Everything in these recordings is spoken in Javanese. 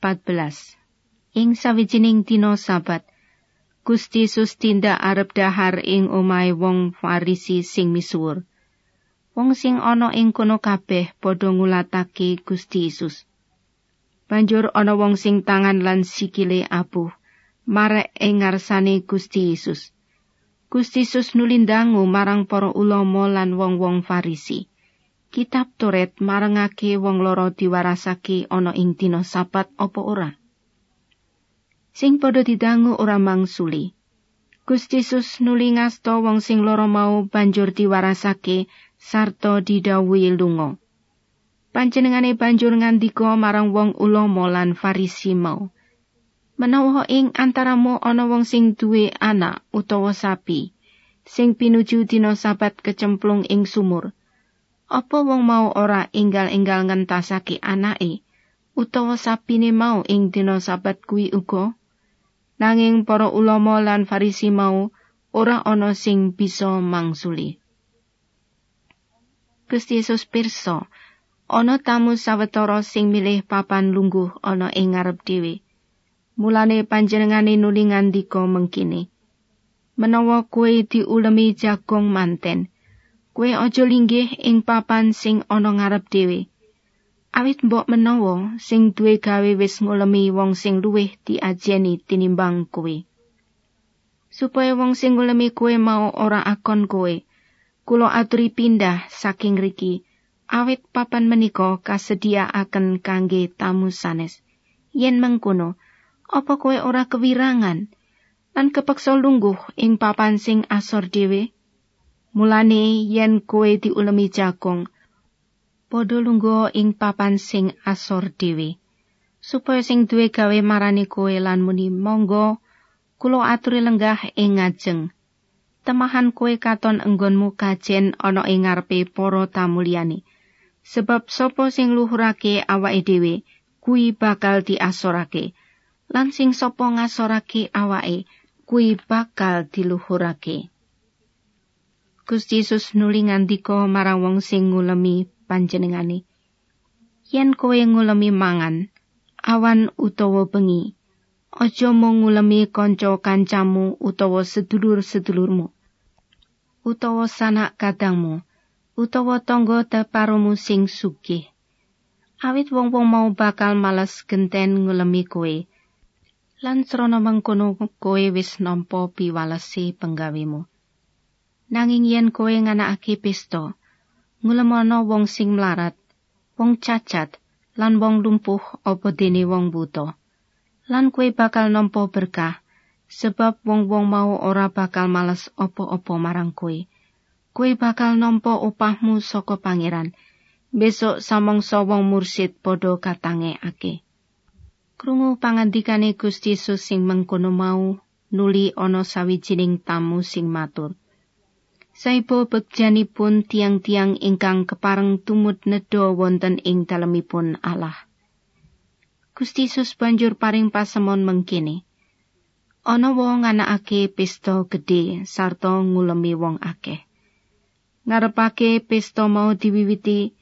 14 Ing sawijining dina sabat, Gusti Yesus tindak arep dahar ing omahe wong Farisi sing misuwur. Wong sing ana ing kono kabeh padha ngulatake Gusti Yesus. Banjur ana wong sing tangan lan sikile abuh, marek ing ngarsane Gusti Yesus. Gusti Yesus nulindangu marang para ulama lan wong-wong Farisi. Kitab Toret marangake wong loro diwarasake ana ing dina sabat apa ora? sing padha didangu ora mangsuli. Gusti Yesus nuli ngasta wong sing loro mau banjur diwarasake sarta didhawuhi lunga. Panjenengane banjur ngandika marang wong ulama lan Farisi mau. Menawa ing antaramu ana wong sing duwe anak utawa sapi, sing pinuju dina sabat kecemplung ing sumur, apa wong mau ora enggal-enggal ngentasake anake utawa sapine mau ing dina sabat kuwi uga? nanging para ulama lan farisi mau ora ana sing bisa mangsuli. Gusti Yesus pirsa, ana tamu sawetara sing milih papan lungguh ana ing ngarep dhewe. Mulane panjenengane nuli ngandika mengkini. Menawa kue diulemi jagong manten, kue aja linggih ing papan sing ana ngarep dhewe. Awit mbok menawa sing duwe gawe wis ngulemi wong sing luwih diajeni tinimbang kowe. Supaya wong sing ngulemi kowe mau ora akon kowe, kula aturi pindah saking riki, awit papan menika kasediaaken kangge tamu sanes. Yen mengkono, apa kowe ora kewirangan lan kepeksa lungguh ing papan sing asor dhewe? Mulane yen kowe diulemi jagong, padha lungguh ing papan sing asor dhewe. Supaya sing duwe gawe marani kowe lan muni monggo kula aturi lenggah ing ngajeng. Temahan kowe katon enggonmu kajen ana ing ngarepe para tamu liyane. Sebab sapa sing luhurake awake dhewe kuwi bakal diasorake. Lan sing sapa ngasorake awake kuwi bakal diluhurake Gusti Yesus nuli ngandika marang wong sing ngulemi panjenengane. Yen kowe ngulemi mangan, awan utawa bengi, aja mung ngulemi kanca kancamu utawa sedulur-sedulurmu, utawa sanak kadangmu, utawa tangga teparumu sing sugih. Awit wong-wong mau bakal males genten ngulemi kowe. Lan srana mengkono kowe wis nampa piwalesi penggawemu. Nanging yen kowe nganakake pesta, ngulemono wong sing mlarat, wong cacat, lan wong lumpuh apa dene wong buta. Lan kue bakal nampa berkah, sebab wong-wong mau ora bakal males apa-apa marang kue. Kue bakal nampa upahmu saka pangeran, besok samangsa wong mursid padha katange ake. Krungu pangandikane Gusti Yesus sing mengkono mau, nuli ana sawijining tamu sing matur. Saibo bekjanipun tiang-tiang ingkang kepareng tumut nedo wonten ing dalemipun Allah. Gusti Yesus banjur paring pasemon mengkini. Ana wong anakake pesta gedhe sarta ngulemi wong akeh. Ngarepake pesta mau diwiwiti,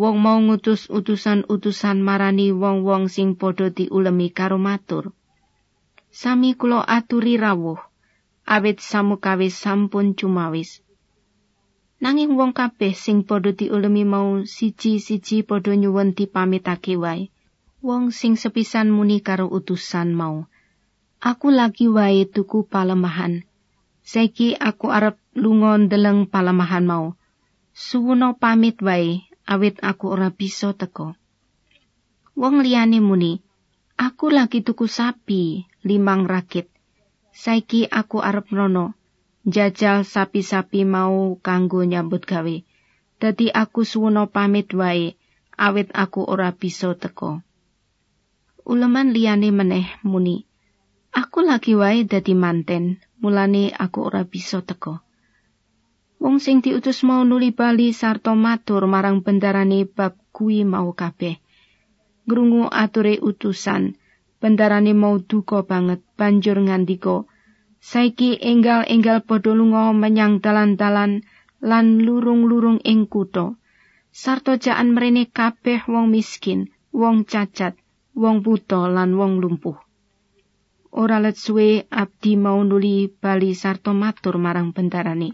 wong mau ngutus utusan-utusan marani wong-wong sing padha diulemi karo matur. Sami kula aturi rawuh, awit samukawis sampun cumawis. Nanging wong kabeh sing padha diulemi mau siji-siji padha nyuwun dipamitake wae. Wong sing sepisan muni karo utusan mau. Aku lagi wae tuku palemahan. Saiki aku arep lunga ndeleng palemahan mau. Suwono pamit wae awit aku ora bisa teko. Wong liyane muni, aku lagi tuku sapi limang rakit. Saiki aku arep rono. Njajal sapi-sapi mau kanggo nyambut gawe. Dadi aku suwono pamit wae, awit aku ora bisa teko. Uleman liyane meneh muni, aku lagi wae dadi manten, mulane aku ora bisa teko. Wong sing diutus mau nuli bali sarta matur marang bendarane bab kuwi mau kabeh. Grungu ature utusan, bendarane mau duka banget banjur ngandika, saiki enggal-enggal padha lunga menyang dalan-dalan lan lurung-lurung ing kutha sarta jaan mrene kabeh wong miskin wong cacat wong buta lan wong lumpuh. Ora let suwe abdi mau nuli bali sarta matur marang bendarane.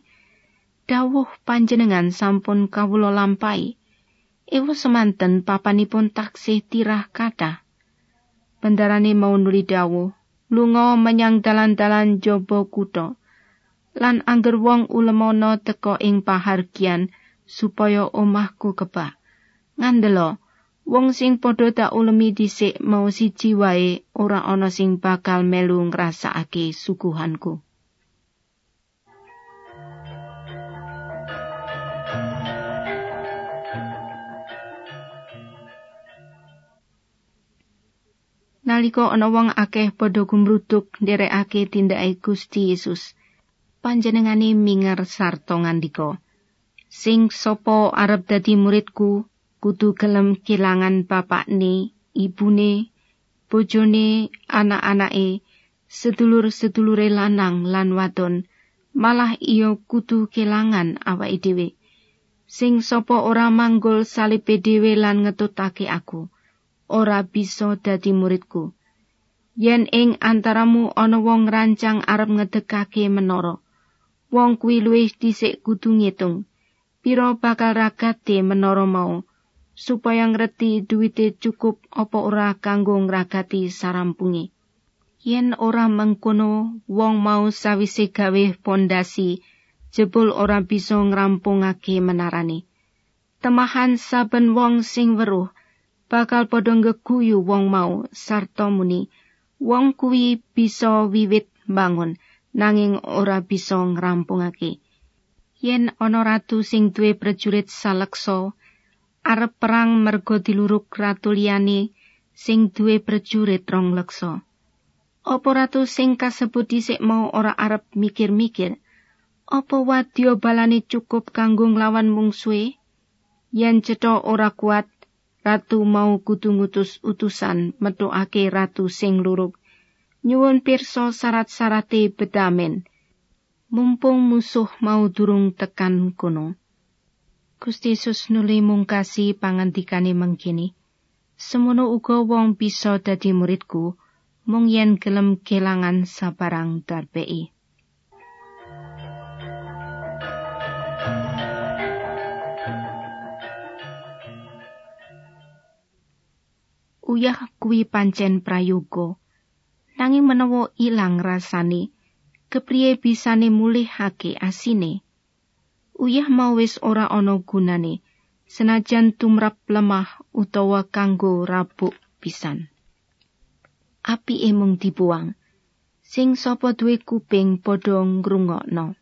Dawuh panjenengan sampun kawula lampahi. Ewa semanten papanipun taksih tirah kata. Bendarane mau nuli dawuh, lunga menyang dalan-dalan jaba kutha. Lan angger wong ulemono teka ing pahargian supaya omahku kebak. Ngandelo, wong sing padha tak ulemi dhisik mau siji wae ora ana sing bakal melu ngrasakake suguhanku. Naliko ana wong akeh padha gumrutuk nderekake tindake Gusti Yesus, panjenengane minger sarta ngandika, "Sing sapa arep dadi muridku, kudu gelem kelangan bapakne, ibune, bojone, anak-anake, sedulur-sedulure lanang lan wadon, malah iya kudu kelangan awake dhewe. Sing sapa ora manggul salipe dhewe lan ngetutake aku, ora bisa dadi muridku. Yen ing antaramu ana wong rancang arep ngedekake menara, wong kuwi luwih dhisik kudu ngitung pira bakal ragate menara mau supaya ngerti duwite cukup apa ora kanggo ngragati sarampunge. Yen ora mengkono wong mau sawise gawe pondasi jebul ora bisa ngrampungake menarane. Temahan saben wong sing weruh bakal padha ngeguyu wong mau sarta muni wong kuwi bisa wiwit bangun nanging ora bisa ngrampungake. Yen ana ratu sing duwe prajurit saleksa, arep perang merga diluruk ratu liyane sing duwe prajurit rong leksa. Apa ratu sing kasebut dhisik mau ora arep mikir-mikir? Apa wadya balane cukup kanggo nglawan mungsuhe? Yen cetha ora kuat, ratu mau kudu ngutus utusan metokake ratu sing luruk. Nyuwun pirsa syarat-syarate bedamen. Mumpung musuh mau durung tekan kono. Gusti Yesus nuli mungkasi pangandikane mengkini. Semono uga wong bisa dadi muridku, mung yen gelem kelangan sabarang darbei. Uyah kuwi pancen prayoga. Nanging menawa ilang rasane, kepriye bisane mulihake asine? Uyah mau wis ora ana gunane, senajan tumrap lemah utawa kanggo rabuk pisan. Api emung dibuang, sing sapa duwe kuping padha ngrungokno.